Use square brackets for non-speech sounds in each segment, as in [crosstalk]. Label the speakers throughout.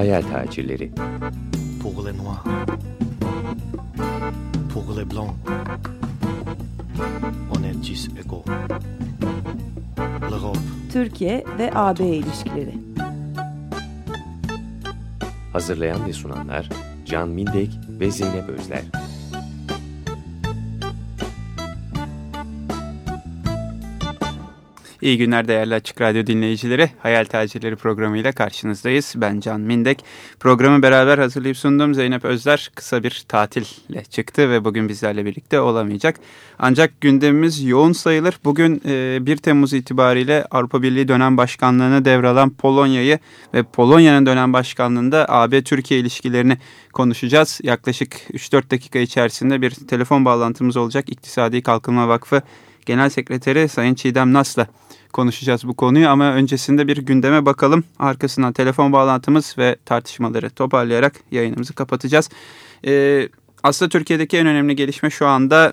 Speaker 1: Hayal tacirleri.
Speaker 2: Pour les noirs. Pour les blancs. On est tous égaux. L'Europe.
Speaker 3: Türkiye ve AB ilişkileri.
Speaker 1: Hazırlayan ve sunanlar Can Mindek ve Zeynep Özler.
Speaker 4: İyi günler değerli Açık Radyo dinleyicileri. Hayal Tacirleri programıyla karşınızdayız. Ben Can Mindek. Programı beraber hazırlayıp sundum. Zeynep Özler kısa bir tatille çıktı ve bugün bizlerle birlikte olamayacak. Ancak gündemimiz yoğun sayılır. Bugün 1 Temmuz itibariyle Avrupa Birliği dönem başkanlığını devralan Polonya'yı ve Polonya'nın dönem başkanlığında AB-Türkiye ilişkilerini konuşacağız. Yaklaşık 3-4 dakika içerisinde bir telefon bağlantımız olacak. İktisadi Kalkınma Vakfı Genel Sekreteri Sayın Çiğdem Nas'la konuşacağız bu konuyu ama öncesinde bir gündeme bakalım. Arkasından telefon bağlantımız ve tartışmaları toparlayarak yayınımızı kapatacağız. Ee, aslında Türkiye'deki en önemli gelişme şu anda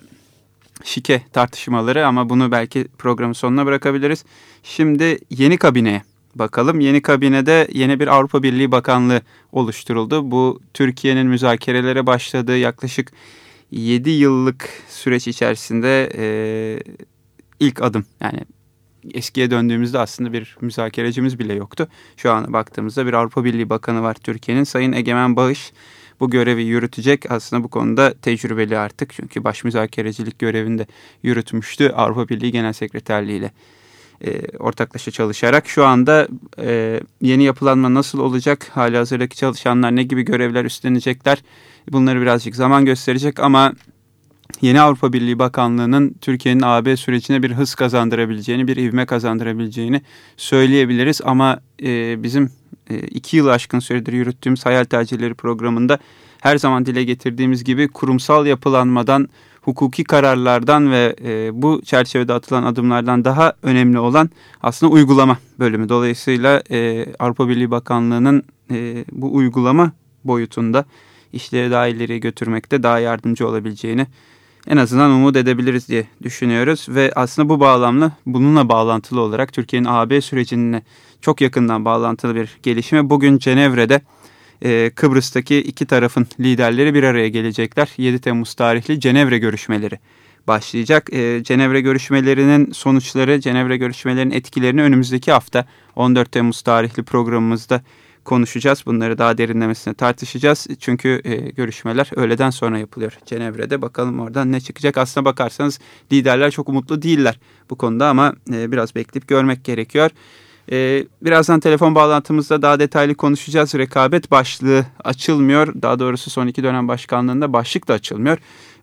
Speaker 4: şike tartışmaları ama bunu belki programın sonuna bırakabiliriz. Şimdi yeni kabineye bakalım. Yeni kabinede yeni bir Avrupa Birliği Bakanlığı oluşturuldu. Bu Türkiye'nin müzakerelere başladığı yaklaşık 7 yıllık süreç içerisinde e, ilk adım. Yani eskiye döndüğümüzde aslında bir müzakerecimiz bile yoktu. Şu an baktığımızda bir Avrupa Birliği Bakanı var Türkiye'nin. Sayın Egemen Bağış bu görevi yürütecek. Aslında bu konuda tecrübeli artık. Çünkü baş müzakerecilik görevinde yürütmüştü Avrupa Birliği Genel Sekreterliği ile e, ortaklaşa çalışarak. Şu anda e, yeni yapılanma nasıl olacak? Hali hazırdaki çalışanlar ne gibi görevler üstlenecekler? Bunları birazcık zaman gösterecek ama yeni Avrupa Birliği Bakanlığı'nın Türkiye'nin AB sürecine bir hız kazandırabileceğini, bir ivme kazandırabileceğini söyleyebiliriz. Ama e, bizim e, iki yıl aşkın süredir yürüttüğümüz Hayal Tacirleri programında her zaman dile getirdiğimiz gibi kurumsal yapılanmadan, hukuki kararlardan ve e, bu çerçevede atılan adımlardan daha önemli olan aslında uygulama bölümü. Dolayısıyla e, Avrupa Birliği Bakanlığı'nın e, bu uygulama boyutunda işleri daha ileri götürmekte daha yardımcı olabileceğini en azından umut edebiliriz diye düşünüyoruz. Ve aslında bu bağlamla bununla bağlantılı olarak Türkiye'nin AB sürecine çok yakından bağlantılı bir gelişme. Bugün Cenevre'de e, Kıbrıs'taki iki tarafın liderleri bir araya gelecekler. 7 Temmuz tarihli Cenevre görüşmeleri başlayacak. E, Cenevre görüşmelerinin sonuçları, Cenevre görüşmelerinin etkilerini önümüzdeki hafta 14 Temmuz tarihli programımızda konuşacağız. Bunları daha derinlemesine tartışacağız. Çünkü e, görüşmeler öğleden sonra yapılıyor Cenevre'de. Bakalım oradan ne çıkacak. Aslına bakarsanız liderler çok umutlu değiller bu konuda ama e, biraz bekleyip görmek gerekiyor. E, birazdan telefon bağlantımızda daha detaylı konuşacağız. Rekabet başlığı açılmıyor. Daha doğrusu son iki dönem başkanlığında başlık da açılmıyor.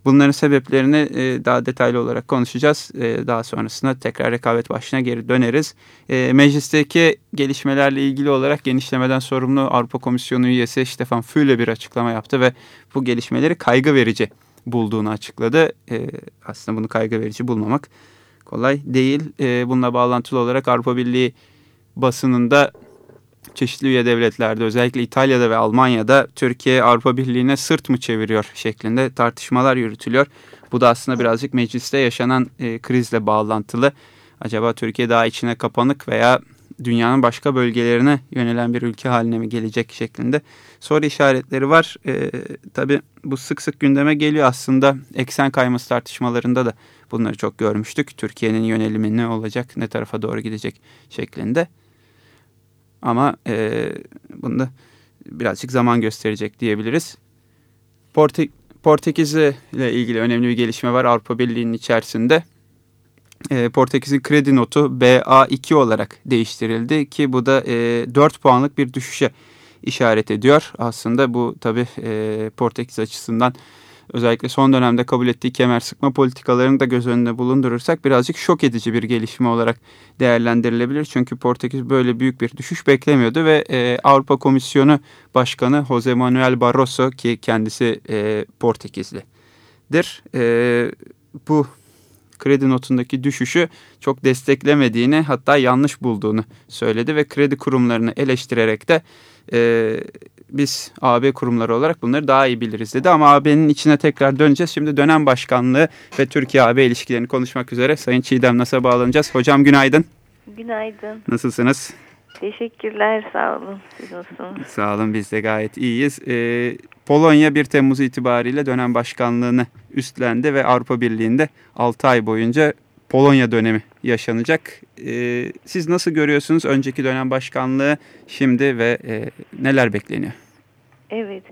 Speaker 4: Bunların sebeplerini e, daha detaylı olarak konuşacağız. E, daha sonrasında tekrar rekabet başına geri döneriz. E, meclisteki gelişmelerle ilgili olarak genişlemeden sorumlu Avrupa Komisyonu üyesi Stefan Füle bir açıklama yaptı ve bu gelişmeleri kaygı verici bulduğunu açıkladı. Aslında bunu kaygı verici bulmamak kolay değil. Bununla bağlantılı olarak Avrupa Birliği basınında çeşitli üye devletlerde özellikle İtalya'da ve Almanya'da Türkiye Avrupa Birliği'ne sırt mı çeviriyor şeklinde tartışmalar yürütülüyor. Bu da aslında birazcık mecliste yaşanan e, krizle bağlantılı. Acaba Türkiye daha içine kapanık veya dünyanın başka bölgelerine yönelen bir ülke haline mi gelecek şeklinde soru işaretleri var. E, tabii bu sık sık gündeme geliyor aslında eksen kayması tartışmalarında da bunları çok görmüştük. Türkiye'nin yönelimi ne olacak, ne tarafa doğru gidecek şeklinde. Ama e, bunda birazcık zaman gösterecek diyebiliriz. Porte Portekiz ile ilgili önemli bir gelişme var Avrupa Birliği'nin içerisinde. E, Portekiz'in kredi notu BA2 olarak değiştirildi ki bu da e, 4 puanlık bir düşüşe işaret ediyor. Aslında bu tabii e, Portekiz açısından özellikle son dönemde kabul ettiği kemer sıkma politikalarını da göz önünde bulundurursak birazcık şok edici bir gelişme olarak değerlendirilebilir. Çünkü Portekiz böyle büyük bir düşüş beklemiyordu ve e, Avrupa Başkanı Jose Manuel Barroso ki kendisi e, Portekizlidir. E, bu kredi notundaki düşüşü çok desteklemediğini hatta yanlış bulduğunu söyledi ve kredi kurumlarını eleştirerek de e, biz AB kurumları olarak bunları daha iyi biliriz dedi. Ama AB'nin içine tekrar döneceğiz. Şimdi dönem başkanlığı ve Türkiye-AB ilişkilerini konuşmak üzere Sayın Çiğdem Nas'a bağlanacağız. Hocam günaydın.
Speaker 5: Günaydın.
Speaker 4: Nasılsınız?
Speaker 5: Teşekkürler, sağ olun. Siz nasılsınız?
Speaker 4: Sağ olun, biz de gayet iyiyiz. Ee, Polonya 1 Temmuz itibariyle dönem başkanlığını üstlendi ve Avrupa Birliği'nde 6 ay boyunca Polonya dönemi yaşanacak. Ee, siz nasıl görüyorsunuz önceki dönem başkanlığı şimdi ve e, neler bekleniyor?
Speaker 5: Evet.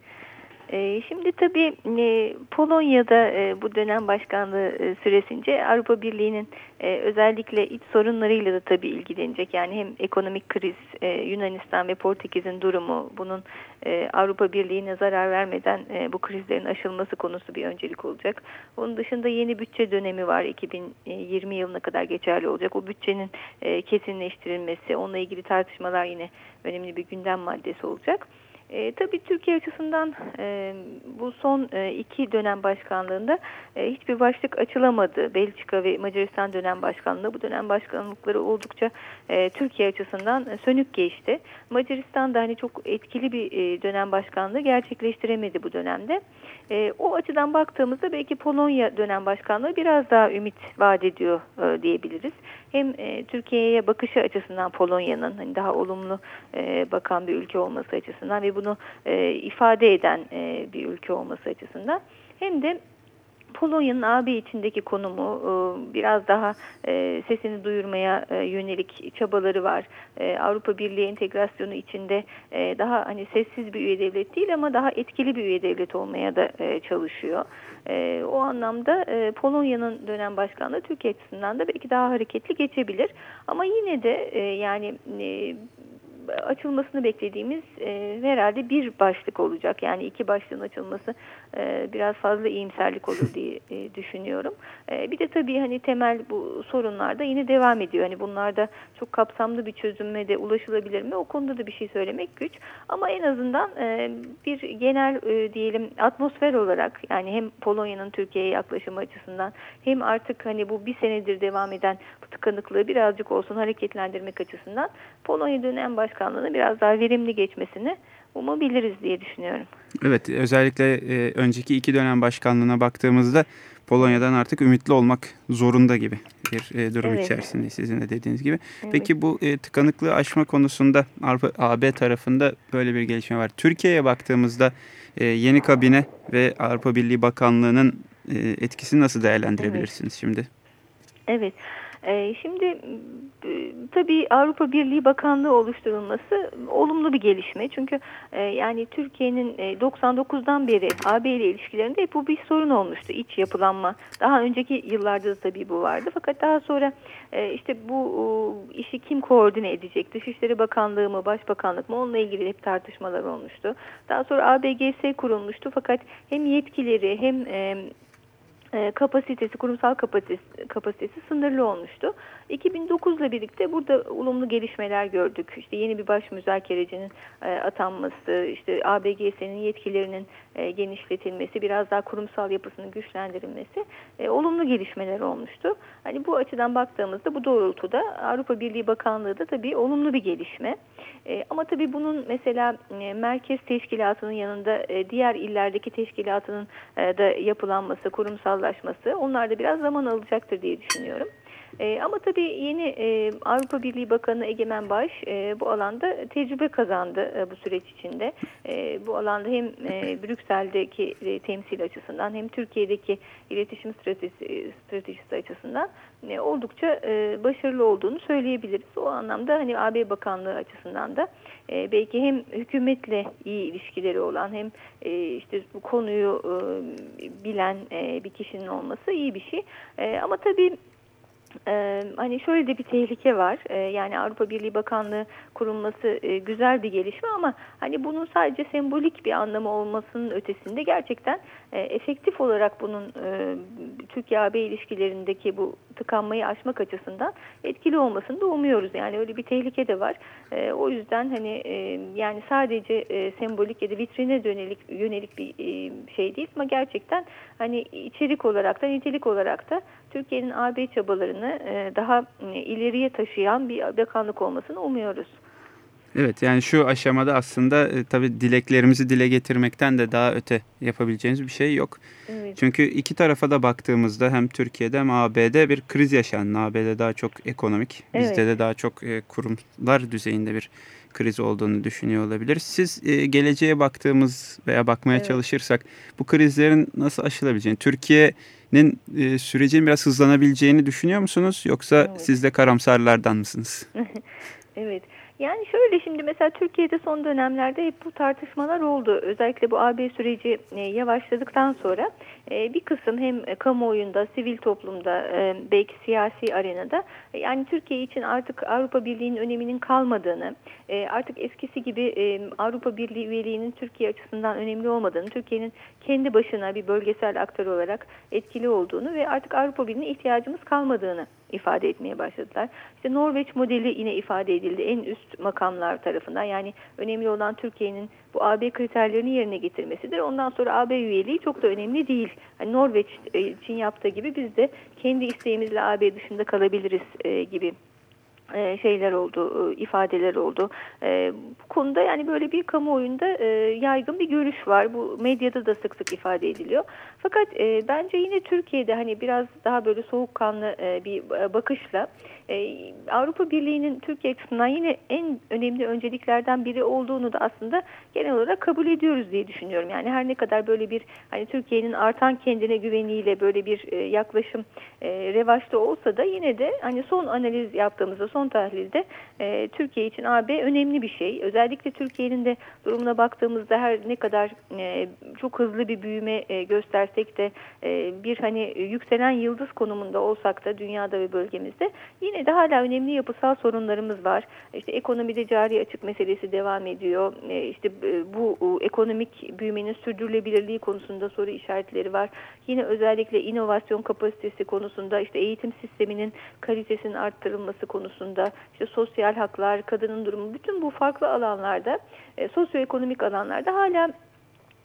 Speaker 5: Ee, şimdi tabii e, Polonya'da e, bu dönem başkanlığı e, süresince Avrupa Birliği'nin özellikle iç sorunlarıyla da tabii ilgilenecek. Yani hem ekonomik kriz, Yunanistan ve Portekiz'in durumu, bunun Avrupa Birliği'ne zarar vermeden bu krizlerin aşılması konusu bir öncelik olacak. Onun dışında yeni bütçe dönemi var. 2020 yılına kadar geçerli olacak. O bütçenin kesinleştirilmesi, onunla ilgili tartışmalar yine önemli bir gündem maddesi olacak. E, tabii Türkiye açısından e, bu son e, iki dönem başkanlığında e, hiçbir başlık açılamadı. Belçika ve Macaristan dönem başkanlığı bu dönem başkanlıkları oldukça e, Türkiye açısından e, sönük geçti. Macaristan da hani çok etkili bir e, dönem başkanlığı gerçekleştiremedi bu dönemde. E, o açıdan baktığımızda belki Polonya dönem başkanlığı biraz daha ümit vaat ediyor e, diyebiliriz. Hem e, Türkiye'ye bakışı açısından Polonya'nın hani daha olumlu e, bakan bir ülke olması açısından ve bunu e, ifade eden e, bir ülke olması açısından. Hem de Polonya'nın AB içindeki konumu e, biraz daha e, sesini duyurmaya e, yönelik çabaları var. Avrupa Birliği entegrasyonu içinde daha hani sessiz bir üye devlet değil ama daha etkili bir üye devlet olmaya da çalışıyor. O anlamda Polonya'nın dönem başkanlığı Türkiye açısından da belki daha hareketli geçebilir. Ama yine de yani açılmasını beklediğimiz e, herhalde bir başlık olacak. Yani iki başlığın açılması e, biraz fazla iyimserlik olur [laughs] diye e, düşünüyorum. E, bir de tabii hani temel bu sorunlar da yine devam ediyor. Hani bunlarda çok kapsamlı bir çözüme de ulaşılabilir mi? O konuda da bir şey söylemek güç. Ama en azından e, bir genel e, diyelim atmosfer olarak yani hem Polonya'nın Türkiye'ye yaklaşımı açısından hem artık hani bu bir senedir devam eden tıkanıklığı birazcık olsun hareketlendirmek açısından Polonya dönem başkanlığını biraz daha verimli geçmesini umabiliriz diye düşünüyorum.
Speaker 4: Evet özellikle e, önceki iki dönem başkanlığına baktığımızda Polonya'dan artık ümitli olmak zorunda gibi bir e, durum evet. içerisinde sizin de dediğiniz gibi. Evet. Peki bu e, tıkanıklığı aşma konusunda AB tarafında böyle bir gelişme var. Türkiye'ye baktığımızda e, yeni kabine ve Avrupa Birliği Bakanlığı'nın e, etkisini nasıl değerlendirebilirsiniz evet. şimdi?
Speaker 5: Evet. Ee, şimdi e, tabii Avrupa Birliği Bakanlığı oluşturulması olumlu bir gelişme. Çünkü e, yani Türkiye'nin 99'dan e, beri AB ile ilişkilerinde hep bu bir sorun olmuştu. İç yapılanma. Daha önceki yıllarda da tabii bu vardı. Fakat daha sonra işte bu işi kim koordine edecek? Dışişleri Bakanlığı mı, Başbakanlık mı? Onunla ilgili hep tartışmalar olmuştu. Daha sonra ABGS kurulmuştu. Fakat hem yetkileri hem kapasitesi, kurumsal kapasitesi, kapasitesi sınırlı olmuştu. 2009 ile birlikte burada olumlu gelişmeler gördük. İşte yeni bir baş müzakerecinin e, atanması, işte ABGS'nin yetkilerinin e, genişletilmesi, biraz daha kurumsal yapısının güçlendirilmesi e, olumlu gelişmeler olmuştu. Hani bu açıdan baktığımızda bu doğrultuda Avrupa Birliği Bakanlığı da tabii olumlu bir gelişme. E, ama tabii bunun mesela e, merkez teşkilatının yanında e, diğer illerdeki teşkilatının e, da yapılanması, kurumsallaşması onlar da biraz zaman alacaktır diye düşünüyorum. E, ama tabii yeni e, Avrupa Birliği Bakanı Egemen Baş e, bu alanda tecrübe kazandı e, bu süreç içinde. E, bu alanda hem e, Brüksel'deki e, temsil açısından hem Türkiye'deki iletişim stratejisi, stratejisi açısından e, oldukça e, başarılı olduğunu söyleyebiliriz. O anlamda hani AB Bakanlığı açısından da e, belki hem hükümetle iyi ilişkileri olan hem e, işte bu konuyu e, bilen e, bir kişinin olması iyi bir şey. E, ama tabii ee, hani şöyle de bir tehlike var. Ee, yani Avrupa Birliği Bakanlığı kurulması e, güzel bir gelişme ama hani bunun sadece sembolik bir anlamı olmasının ötesinde gerçekten e, efektif olarak bunun e, Türkiye-AB ilişkilerindeki bu tıkanmayı aşmak açısından etkili olmasını da umuyoruz. Yani öyle bir tehlike de var. E, o yüzden hani e, yani sadece e, sembolik ya da vitrine dönelik yönelik bir e, şey değil ama gerçekten hani içerik olarak da nitelik olarak da Türkiye'nin AB çabalarını e, daha e, ileriye taşıyan bir bakanlık olmasını umuyoruz.
Speaker 4: Evet yani şu aşamada aslında e, tabii dileklerimizi dile getirmekten de daha öte yapabileceğimiz bir şey yok.
Speaker 5: Evet.
Speaker 4: Çünkü iki tarafa da baktığımızda hem Türkiye'de hem AB'de bir kriz yaşandı. AB'de daha çok ekonomik, bizde
Speaker 5: Evet.
Speaker 4: de daha çok e, kurumlar düzeyinde bir kriz olduğunu düşünüyor olabiliriz. Siz e, geleceğe baktığımız veya bakmaya
Speaker 5: Evet.
Speaker 4: çalışırsak bu krizlerin nasıl aşılabileceğini, Türkiye'nin e, sürecin biraz hızlanabileceğini düşünüyor musunuz? Yoksa
Speaker 5: Evet.
Speaker 4: siz de karamsarlardan mısınız? [laughs]
Speaker 5: Evet. Yani şöyle şimdi mesela Türkiye'de son dönemlerde hep bu tartışmalar oldu. Özellikle bu AB süreci e, yavaşladıktan sonra e, bir kısım hem kamuoyunda, sivil toplumda, e, belki siyasi arenada yani Türkiye için artık Avrupa Birliği'nin öneminin kalmadığını, artık eskisi gibi Avrupa Birliği üyeliğinin Türkiye açısından önemli olmadığını, Türkiye'nin kendi başına bir bölgesel aktör olarak etkili olduğunu ve artık Avrupa Birliği'ne ihtiyacımız kalmadığını ifade etmeye başladılar. İşte Norveç modeli yine ifade edildi en üst makamlar tarafından. Yani önemli olan Türkiye'nin bu AB kriterlerini yerine getirmesidir. Ondan sonra AB üyeliği çok da önemli değil. Hani Norveç e, için yaptığı gibi biz de kendi isteğimizle AB dışında kalabiliriz e, gibi e, şeyler oldu, e, ifadeler oldu. E, Bu konuda yani böyle bir kamuoyunda e, yaygın bir görüş var. Bu medyada da sık sık ifade ediliyor. Fakat e, bence yine Türkiye'de hani biraz daha böyle soğukkanlı e, bir e, bakışla e, Avrupa Birliği'nin Türkiye açısından yine en önemli önceliklerden biri olduğunu da aslında genel olarak kabul ediyoruz diye düşünüyorum. Yani her ne kadar böyle bir hani Türkiye'nin artan kendine güveniyle böyle bir e, yaklaşım e, revaçta olsa da yine de hani son analiz yaptığımızda son tahlilde e, Türkiye için AB önemli bir şey. Özellikle Türkiye'nin de durumuna baktığımızda her ne kadar e, çok hızlı bir büyüme e, göstersek de e, bir hani yükselen yıldız konumunda olsak da dünyada ve bölgemizde yine de hala önemli yapısal sorunlarımız var. İşte ekonomide cari açık meselesi devam ediyor. E, işte e, bu e, ekonomik büyümenin sürdürülebilirliği konusunda soru işaretleri var. Yine özellikle inovasyon kapasitesi konusunda işte eğitim sisteminin kalitesinin arttırılması konusunda işte sosyal haklar, kadının durumu bütün bu farklı alanlarda e, sosyoekonomik alanlarda hala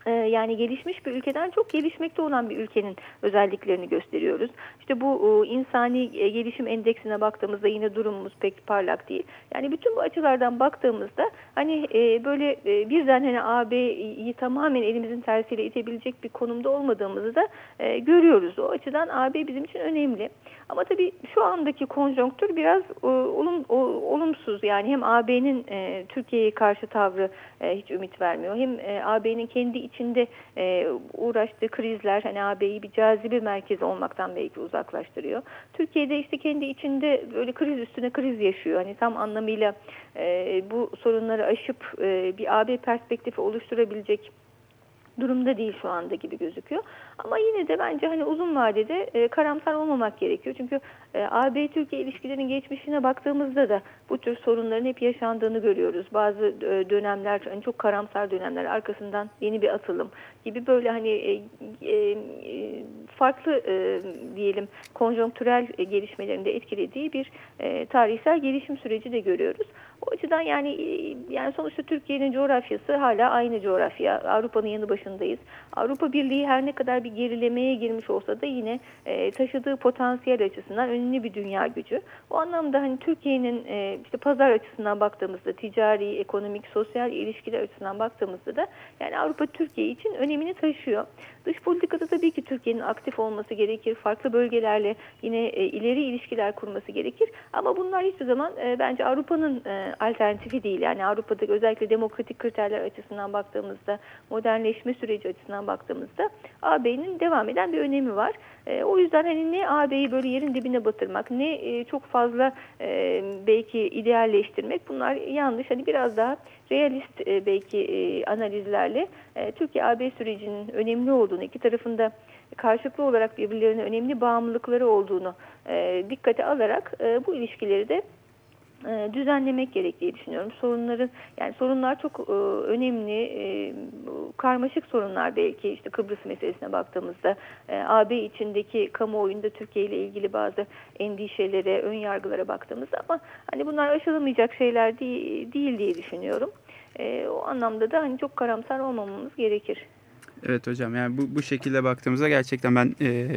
Speaker 5: e, yani gelişmiş bir ülkeden çok gelişmekte olan bir ülkenin özelliklerini gösteriyoruz. İşte bu e, insani e, gelişim endeksine baktığımızda yine durumumuz pek parlak değil. Yani bütün bu açılardan baktığımızda hani böyle e, birden hani AB'yi tamamen elimizin tersiyle itebilecek bir konumda olmadığımızı da görüyoruz. O açıdan AB bizim için önemli. Ama tabii şu andaki konjonktür biraz e, olum, olumsuz. Yani hem AB'nin e, Türkiye'ye karşı tavrı e, hiç ümit vermiyor. Hem e, AB'nin kendi içinde e, uğraştığı krizler hani AB'yi bir cazibe merkezi olmaktan belki uzaklaştırıyor. Türkiye'de işte kendi içinde böyle kriz üstüne kriz yaşıyor. Hani tam anlamıyla e, bu sorunları aşıp e, bir AB perspektifi oluşturabilecek durumda değil şu anda gibi gözüküyor. Ama yine de bence hani uzun vadede e, karamsar olmamak gerekiyor. Çünkü e, AB-Türkiye ilişkilerinin geçmişine baktığımızda da bu tür sorunların hep yaşandığını görüyoruz. Bazı e, dönemler hani çok karamsar dönemler arkasından yeni bir atılım gibi böyle hani e, e, farklı e, diyelim konjonktürel e, gelişmelerin de etkilediği bir e, tarihsel gelişim süreci de görüyoruz. O açıdan yani e, yani sonuçta Türkiye'nin coğrafyası hala aynı coğrafya. Avrupa'nın yanı başındayız. Avrupa Birliği her ne kadar bir gerilemeye girmiş olsa da yine e, taşıdığı potansiyel açısından önemli bir dünya gücü. O anlamda hani Türkiye'nin e, işte pazar açısından baktığımızda ticari, ekonomik, sosyal ilişkiler açısından baktığımızda da yani Avrupa Türkiye için önemini taşıyor. Dış politikada tabii ki Türkiye'nin aktif olması gerekir. Farklı bölgelerle yine e, ileri ilişkiler kurması gerekir. Ama bunlar hiçbir zaman e, bence Avrupa'nın e, alternatifi değil. Yani Avrupa'da özellikle demokratik kriterler açısından baktığımızda, modernleşme süreci açısından baktığımızda AB'nin devam eden bir önemi var. E, o yüzden hani ne AB'yi böyle yerin dibine batırmak, ne e, çok fazla e, belki idealleştirmek bunlar yanlış. Hani biraz daha realist belki analizlerle e, Türkiye-AB sürecinin önemli olduğunu, iki tarafında karşılıklı olarak birbirlerine önemli bağımlılıkları olduğunu dikkate alarak bu ilişkileri de düzenlemek gerektiği düşünüyorum. Sorunların yani sorunlar çok e, önemli, e, karmaşık sorunlar belki işte Kıbrıs meselesine baktığımızda e, AB içindeki kamuoyunda Türkiye ile ilgili bazı endişelere, ön yargılara baktığımızda ama hani bunlar aşılamayacak şeyler değil, diye düşünüyorum. E, o anlamda da hani çok karamsar olmamamız gerekir.
Speaker 4: Evet hocam yani bu, bu şekilde baktığımızda gerçekten ben e,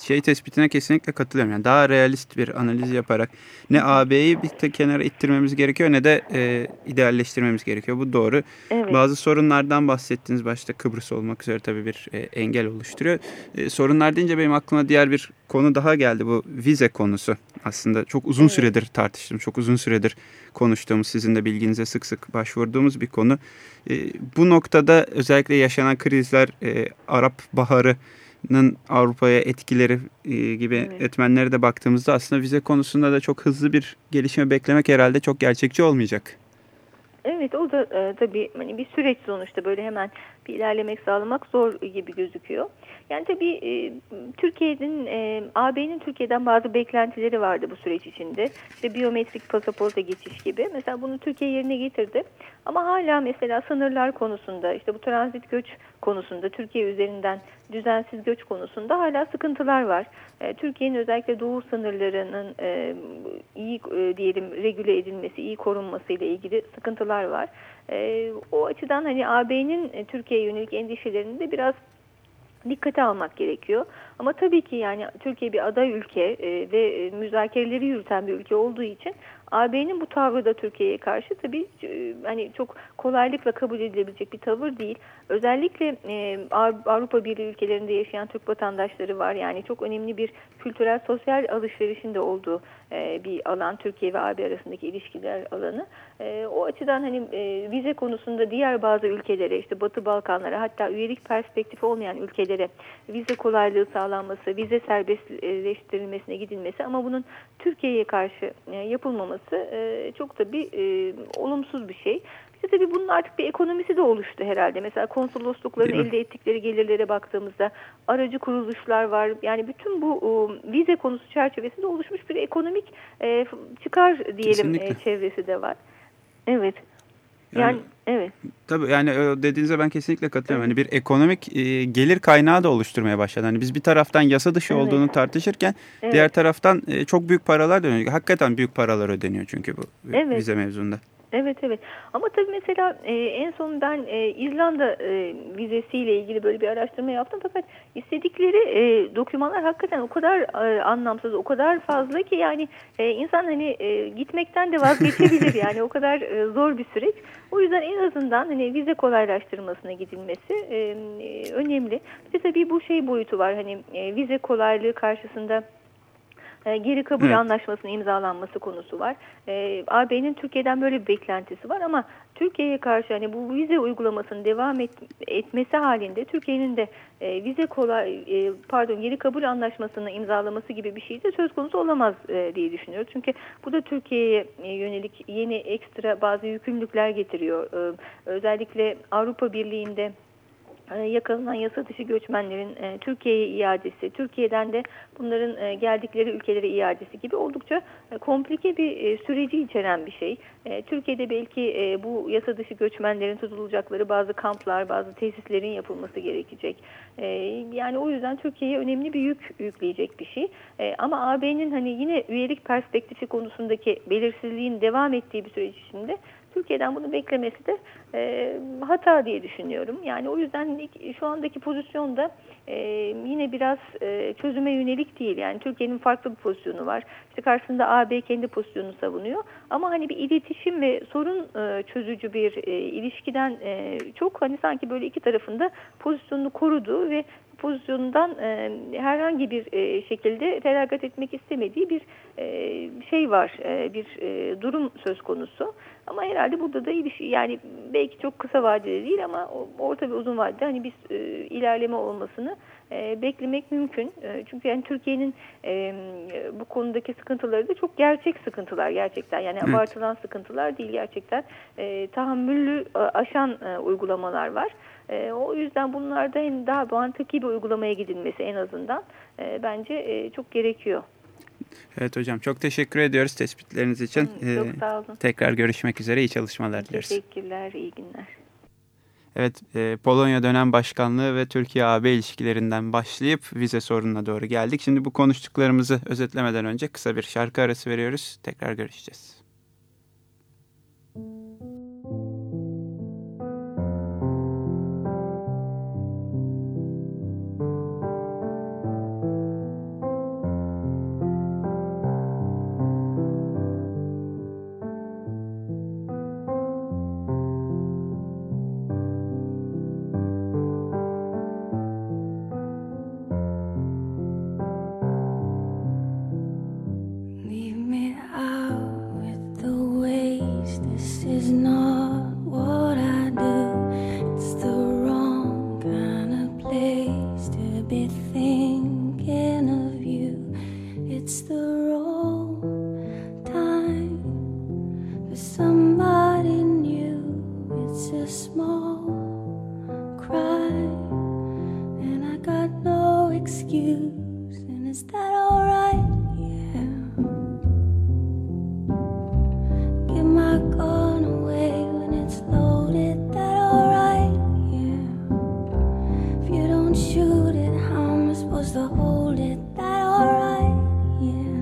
Speaker 4: şey tespitine kesinlikle katılıyorum. Yani daha realist bir analiz yaparak ne AB'yi bir kenara ittirmemiz gerekiyor ne de e, idealleştirmemiz gerekiyor. Bu doğru. Evet. Bazı sorunlardan bahsettiniz başta Kıbrıs olmak üzere tabii bir e, engel oluşturuyor. E, sorunlar deyince benim aklıma diğer bir konu daha geldi. Bu vize konusu. Aslında çok uzun evet. süredir tartıştım. Çok uzun süredir konuştuğumuz, sizin de bilginize sık sık başvurduğumuz bir konu. E, bu noktada özellikle yaşanan krizler, e, Arap Baharı'nın Avrupa'ya etkileri e, gibi evet. etmenlere de baktığımızda aslında vize konusunda da çok hızlı bir gelişme beklemek herhalde çok gerçekçi olmayacak.
Speaker 5: Evet o da e, tabii hani bir süreç sonuçta böyle hemen bir ilerlemek sağlamak zor gibi gözüküyor. Yani tabii e, Türkiye'nin, e, AB'nin Türkiye'den bazı beklentileri vardı bu süreç içinde. İşte biyometrik pasaporta geçiş gibi. Mesela bunu Türkiye yerine getirdi. Ama hala mesela sınırlar konusunda, işte bu transit göç konusunda, Türkiye üzerinden düzensiz göç konusunda hala sıkıntılar var. E, Türkiye'nin özellikle doğu sınırlarının e, iyi e, diyelim regüle edilmesi, iyi korunması ile ilgili sıkıntılar var. E, o açıdan hani AB'nin e, Türkiye'ye yönelik endişelerini de biraz dikkate almak gerekiyor. Ama tabii ki yani Türkiye bir aday ülke e, ve e, müzakereleri yürüten bir ülke olduğu için AB'nin bu tavrı da Türkiye'ye karşı tabii e, hani çok kolaylıkla kabul edilebilecek bir tavır değil. Özellikle Avrupa Birliği ülkelerinde yaşayan Türk vatandaşları var. Yani çok önemli bir kültürel sosyal alışverişin de olduğu bir alan Türkiye ve AB arasındaki ilişkiler alanı. O açıdan hani vize konusunda diğer bazı ülkelere işte Batı Balkanlara hatta üyelik perspektifi olmayan ülkelere vize kolaylığı sağlanması, vize serbestleştirilmesine gidilmesi ama bunun Türkiye'ye karşı e, yapılmaması e, çok da bir e, olumsuz bir şey. İşte tabii bunun artık bir ekonomisi de oluştu herhalde. Mesela konsoloslukların elde ettikleri gelirlere baktığımızda aracı kuruluşlar var. Yani bütün bu vize konusu çerçevesinde oluşmuş bir ekonomik çıkar diyelim e, çevresi de var. Evet. Yani, yani evet.
Speaker 4: Tabii yani dediğinize ben kesinlikle katılıyorum. Evet. Hani bir ekonomik e, gelir kaynağı da oluşturmaya başladı. Hani biz bir taraftan yasa dışı evet. olduğunu tartışırken evet. diğer taraftan e, çok büyük paralar dönüyor. Hakikaten büyük paralar ödeniyor çünkü bu evet. vize mevzunda.
Speaker 5: Evet evet ama tabii mesela e, en son ben e, İzlanda e, vizesiyle ilgili böyle bir araştırma yaptım fakat istedikleri e, dokümanlar hakikaten o kadar e, anlamsız o kadar fazla ki yani e, insan hani e, gitmekten de vazgeçebilir [laughs] yani o kadar e, zor bir süreç. O yüzden en azından hani vize kolaylaştırmasına gidilmesi e, e, önemli. Bir de tabii bu şey boyutu var hani e, vize kolaylığı karşısında e, geri kabul evet. anlaşmasının imzalanması konusu var. E, AB'nin Türkiye'den böyle bir beklentisi var ama Türkiye'ye karşı hani bu vize uygulamasının devam et, etmesi halinde Türkiye'nin de e, vize kolay e, pardon geri kabul anlaşmasını imzalaması gibi bir şey de söz konusu olamaz e, diye düşünüyoruz. Çünkü bu da Türkiye'ye e, yönelik yeni ekstra bazı yükümlülükler getiriyor. E, özellikle Avrupa Birliği'nde yakalanan yasa dışı göçmenlerin e, Türkiye'ye iadesi, Türkiye'den de bunların e, geldikleri ülkelere iadesi gibi oldukça komplike bir süreci içeren bir şey. Türkiye'de belki bu yasa dışı göçmenlerin tutulacakları bazı kamplar, bazı tesislerin yapılması gerekecek. Yani o yüzden Türkiye'ye önemli bir yük yükleyecek bir şey. Ama AB'nin hani yine üyelik perspektifi konusundaki belirsizliğin devam ettiği bir süreç içinde Türkiye'den bunu beklemesi de e, hata diye düşünüyorum. Yani o yüzden şu andaki pozisyonda e, yine biraz e, çözüme yönelik değil. Yani Türkiye'nin farklı bir pozisyonu var. İşte karşısında AB kendi pozisyonunu savunuyor. Ama hani bir iletişim ve sorun e, çözücü bir e, ilişkiden e, çok hani sanki böyle iki tarafında pozisyonunu korudu ve pozisyonundan e, herhangi bir e, şekilde feragat etmek istemediği bir e, şey var, e, bir e, durum söz konusu. Ama herhalde burada da ilişki yani belki çok kısa vadede değil ama orta ve uzun vadede hani bir e, ilerleme olmasını e, beklemek mümkün. E, çünkü yani Türkiye'nin e, bu konudaki sıkıntıları da çok gerçek sıkıntılar gerçekten. Yani evet. abartılan sıkıntılar değil gerçekten. E, tahammüllü aşan e, uygulamalar var. E, o yüzden bunlarda en daha mantıki bir uygulamaya gidilmesi en azından e, bence e, çok gerekiyor.
Speaker 4: Evet hocam çok teşekkür ediyoruz tespitleriniz için.
Speaker 5: Çok ee, sağ olun.
Speaker 4: Tekrar görüşmek üzere. iyi çalışmalar dileriz.
Speaker 5: Teşekkürler, iyi günler.
Speaker 4: Evet, e, Polonya dönem başkanlığı ve Türkiye-AB ilişkilerinden başlayıp vize sorununa doğru geldik. Şimdi bu konuştuklarımızı özetlemeden önce kısa bir şarkı arası veriyoruz. Tekrar görüşeceğiz.
Speaker 6: Don't shoot it, how am I supposed to hold it? That alright? Yeah.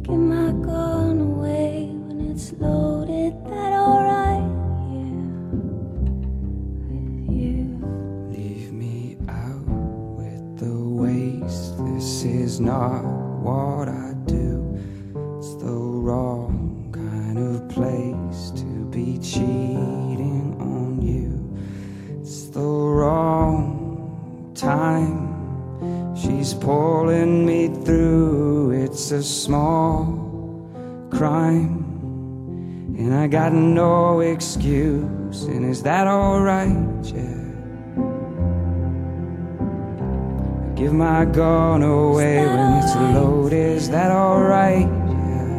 Speaker 6: Give my gun away when it's loaded. That alright? Yeah. With you.
Speaker 7: Leave me out with the waste. This is not got no excuse. And is that alright? Yeah. Give my gun away when it's loaded. Is that alright? Yeah.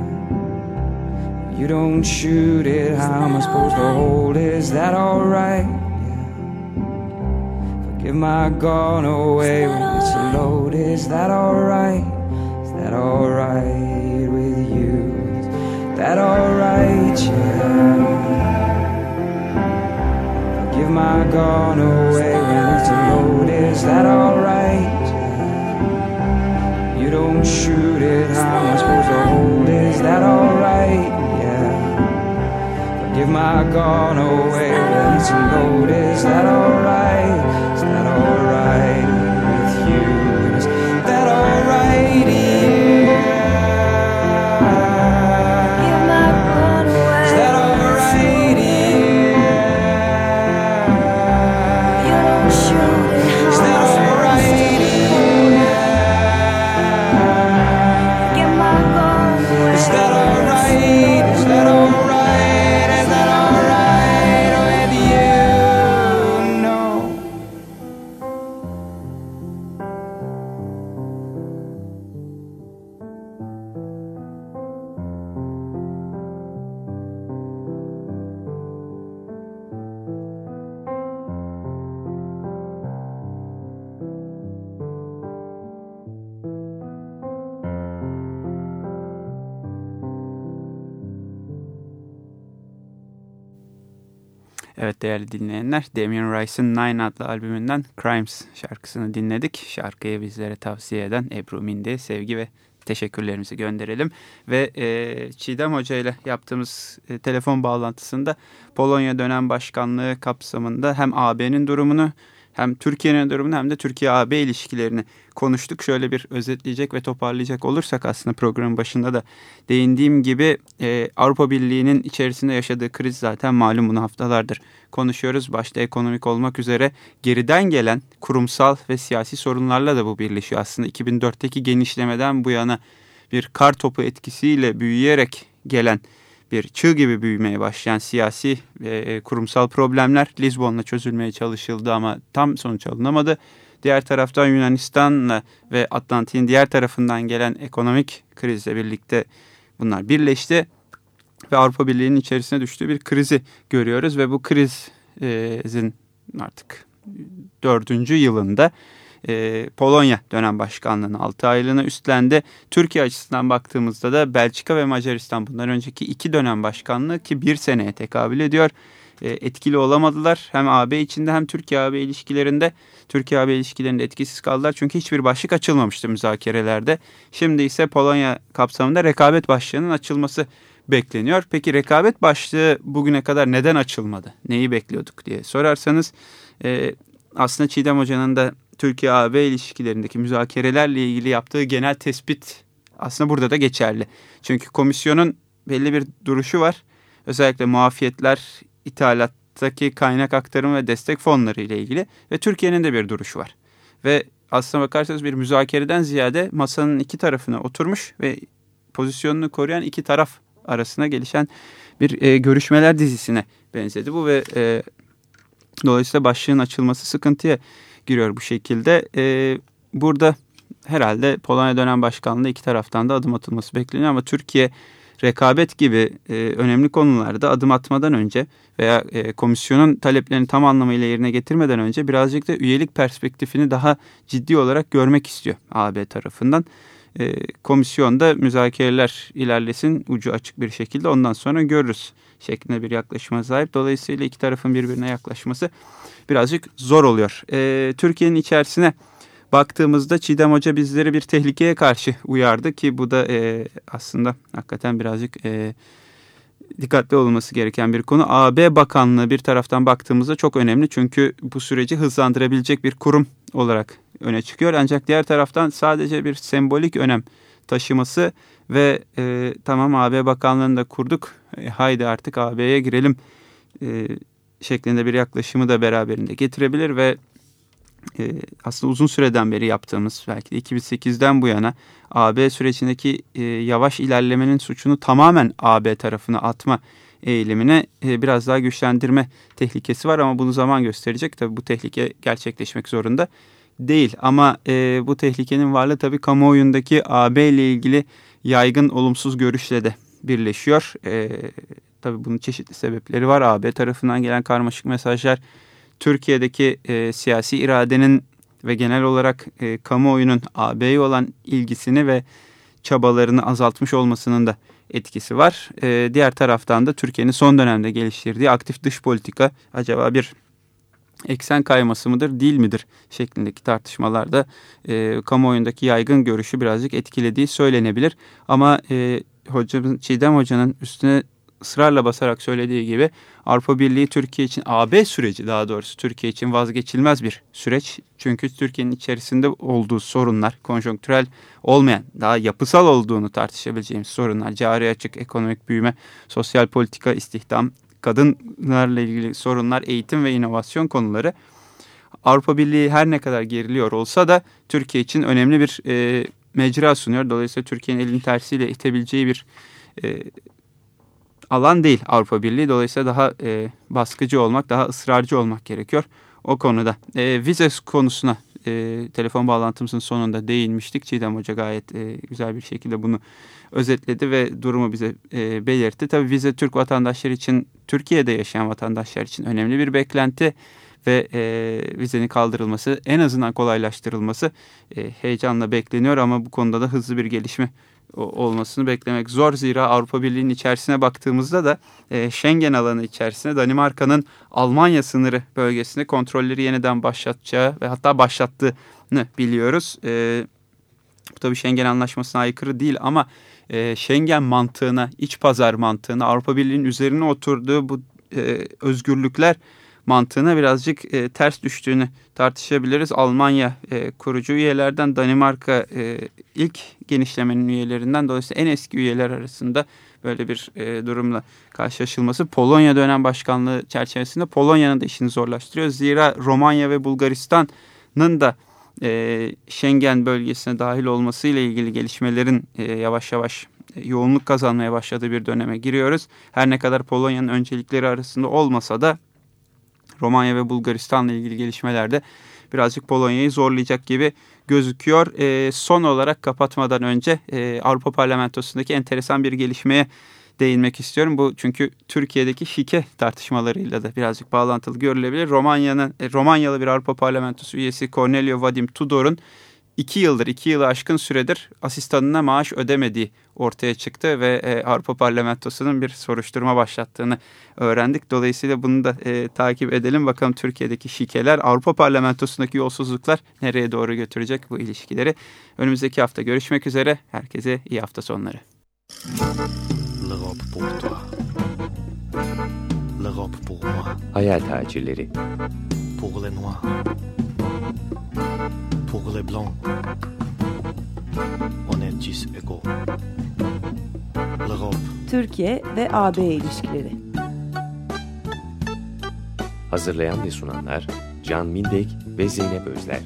Speaker 7: You don't shoot it. How am I supposed to hold it? Is that alright? Yeah. Give my gun away when it's loaded. Is that alright? Is that alright with you? Is that alright? Yeah. Give my gun away when it's loaded. Is that alright? You don't shoot it. How am I supposed to hold? Is that alright? Yeah. Give my gun away when it's loaded. Is? Is that alright right.
Speaker 4: Evet değerli dinleyenler Damien Rice'ın Nine adlı albümünden Crimes şarkısını dinledik. Şarkıyı bizlere tavsiye eden Ebru Minde'ye sevgi ve teşekkürlerimizi gönderelim. Ve e, Çiğdem Hoca ile yaptığımız e, telefon bağlantısında Polonya dönem başkanlığı kapsamında hem AB'nin durumunu hem Türkiye'nin durumunu hem de Türkiye-AB ilişkilerini konuştuk. Şöyle bir özetleyecek ve toparlayacak olursak aslında programın başında da değindiğim gibi e, Avrupa Birliği'nin içerisinde yaşadığı kriz zaten malum bunu haftalardır konuşuyoruz. Başta ekonomik olmak üzere geriden gelen kurumsal ve siyasi sorunlarla da bu birleşiyor. Aslında 2004'teki genişlemeden bu yana bir kar topu etkisiyle büyüyerek gelen bir çığ gibi büyümeye başlayan siyasi ve kurumsal problemler Lizbon'la çözülmeye çalışıldı ama tam sonuç alınamadı. Diğer taraftan Yunanistan'la ve Atlantik'in diğer tarafından gelen ekonomik krizle birlikte bunlar birleşti ve Avrupa Birliği'nin içerisine düştüğü bir krizi görüyoruz ve bu krizin artık dördüncü yılında e, Polonya dönem başkanlığının 6 aylığına üstlendi. Türkiye açısından baktığımızda da Belçika ve Macaristan bundan önceki iki dönem başkanlığı ki bir seneye tekabül ediyor. E, etkili olamadılar. Hem AB içinde hem Türkiye-AB ilişkilerinde. Türkiye-AB ilişkilerinde etkisiz kaldılar. Çünkü hiçbir başlık açılmamıştı müzakerelerde. Şimdi ise Polonya kapsamında rekabet başlığının açılması bekleniyor. Peki rekabet başlığı bugüne kadar neden açılmadı? Neyi bekliyorduk diye sorarsanız e, aslında Çiğdem Hoca'nın da Türkiye-AB ilişkilerindeki müzakerelerle ilgili yaptığı genel tespit aslında burada da geçerli. Çünkü komisyonun belli bir duruşu var. Özellikle muafiyetler, ithalattaki kaynak aktarım ve destek fonları ile ilgili ve Türkiye'nin de bir duruşu var. Ve aslına bakarsanız bir müzakereden ziyade masanın iki tarafına oturmuş ve pozisyonunu koruyan iki taraf arasına gelişen bir e, görüşmeler dizisine benzedi bu ve e, dolayısıyla başlığın açılması sıkıntıya giriyor bu şekilde. E, burada herhalde Polonya dönem başkanlığı iki taraftan da adım atılması bekleniyor ama Türkiye rekabet gibi e, önemli konularda adım atmadan önce veya e, komisyonun taleplerini tam anlamıyla yerine getirmeden önce birazcık da üyelik perspektifini daha ciddi olarak görmek istiyor AB tarafından. E, komisyonda müzakereler ilerlesin ucu açık bir şekilde ondan sonra görürüz şeklinde bir yaklaşıma sahip. Dolayısıyla iki tarafın birbirine yaklaşması birazcık zor oluyor. E, Türkiye'nin içerisine baktığımızda Çiğdem Hoca bizleri bir tehlikeye karşı uyardı ki bu da e, aslında hakikaten birazcık e, dikkatli olması gereken bir konu. AB Bakanlığı bir taraftan baktığımızda çok önemli çünkü bu süreci hızlandırabilecek bir kurum olarak öne çıkıyor. Ancak diğer taraftan sadece bir sembolik önem taşıması ve e, tamam AB Bakanlığı'nı da kurduk e, haydi artık AB'ye girelim e, şeklinde bir yaklaşımı da beraberinde getirebilir ve e, aslında uzun süreden beri yaptığımız belki de 2008'den bu yana AB sürecindeki e, yavaş ilerlemenin suçunu tamamen AB tarafına atma eğilimine e, biraz daha güçlendirme tehlikesi var ama bunu zaman gösterecek. Tabii bu tehlike gerçekleşmek zorunda değil ama e, bu tehlikenin varlığı tabii kamuoyundaki AB ile ilgili yaygın olumsuz görüşle de birleşiyor. E, tabii bunun çeşitli sebepleri var. AB tarafından gelen karmaşık mesajlar Türkiye'deki e, siyasi iradenin ve genel olarak e, kamuoyunun AB'ye olan ilgisini ve çabalarını azaltmış olmasının da etkisi var. E, diğer taraftan da Türkiye'nin son dönemde geliştirdiği aktif dış politika acaba bir eksen kayması mıdır değil midir şeklindeki tartışmalarda e, kamuoyundaki yaygın görüşü birazcık etkilediği söylenebilir. Ama e, hocamın Çiğdem Hoca'nın üstüne ısrarla basarak söylediği gibi Avrupa Birliği Türkiye için AB süreci daha doğrusu Türkiye için vazgeçilmez bir süreç. Çünkü Türkiye'nin içerisinde olduğu sorunlar konjonktürel olmayan daha yapısal olduğunu tartışabileceğimiz sorunlar cari açık ekonomik büyüme sosyal politika istihdam kadınlarla ilgili sorunlar eğitim ve inovasyon konuları Avrupa Birliği her ne kadar geriliyor olsa da Türkiye için önemli bir e, mecra sunuyor. Dolayısıyla Türkiye'nin elin tersiyle itebileceği bir e, alan değil Avrupa Birliği. Dolayısıyla daha e, baskıcı olmak, daha ısrarcı olmak gerekiyor o konuda. E, vize konusuna e, telefon bağlantımızın sonunda değinmiştik. Çiğdem Hoca gayet e, güzel bir şekilde bunu özetledi ve durumu bize e, belirtti. Tabii vize Türk vatandaşları için, Türkiye'de yaşayan vatandaşlar için önemli bir beklenti ve e, vizenin kaldırılması, en azından kolaylaştırılması e, heyecanla bekleniyor ama bu konuda da hızlı bir gelişme olmasını beklemek zor. Zira Avrupa Birliği'nin içerisine baktığımızda da e, Schengen alanı içerisinde Danimarka'nın Almanya sınırı bölgesinde kontrolleri yeniden başlatacağı ve hatta başlattığını biliyoruz. E, bu tabii Schengen anlaşmasına aykırı değil ama e, Schengen mantığına, iç pazar mantığına, Avrupa Birliği'nin üzerine oturduğu bu e, özgürlükler mantığına birazcık e, ters düştüğünü tartışabiliriz. Almanya e, kurucu üyelerden Danimarka e, ilk genişlemenin üyelerinden dolayısıyla en eski üyeler arasında böyle bir e, durumla karşılaşılması Polonya dönem başkanlığı çerçevesinde Polonya'nın da işini zorlaştırıyor. Zira Romanya ve Bulgaristan'ın da e, Schengen bölgesine dahil olması ile ilgili gelişmelerin e, yavaş yavaş e, yoğunluk kazanmaya başladığı bir döneme giriyoruz. Her ne kadar Polonya'nın öncelikleri arasında olmasa da Romanya ve Bulgaristan'la ilgili gelişmelerde birazcık Polonya'yı zorlayacak gibi gözüküyor. E, son olarak kapatmadan önce e, Avrupa Parlamentosu'ndaki enteresan bir gelişmeye değinmek istiyorum. Bu çünkü Türkiye'deki şike tartışmalarıyla da birazcık bağlantılı görülebilir. Romanya'nın e, Romanyalı bir Avrupa Parlamentosu üyesi Cornelio Vadim Tudor'un iki yıldır, iki yılı aşkın süredir asistanına maaş ödemediği ortaya çıktı ve e, Avrupa Parlamentosu'nun bir soruşturma başlattığını öğrendik. Dolayısıyla bunu da e, takip edelim. Bakalım Türkiye'deki şikeler, Avrupa Parlamentosu'ndaki yolsuzluklar nereye doğru götürecek bu ilişkileri. Önümüzdeki hafta görüşmek üzere. Herkese iyi hafta sonları.
Speaker 1: Hayal tacirleri.
Speaker 2: Pour les noirs. Pour les blancs. On est tous égaux. L'Europe.
Speaker 3: Türkiye ve AB ilişkileri.
Speaker 1: Hazırlayan ve sunanlar Can Mindek ve Zeynep Özler.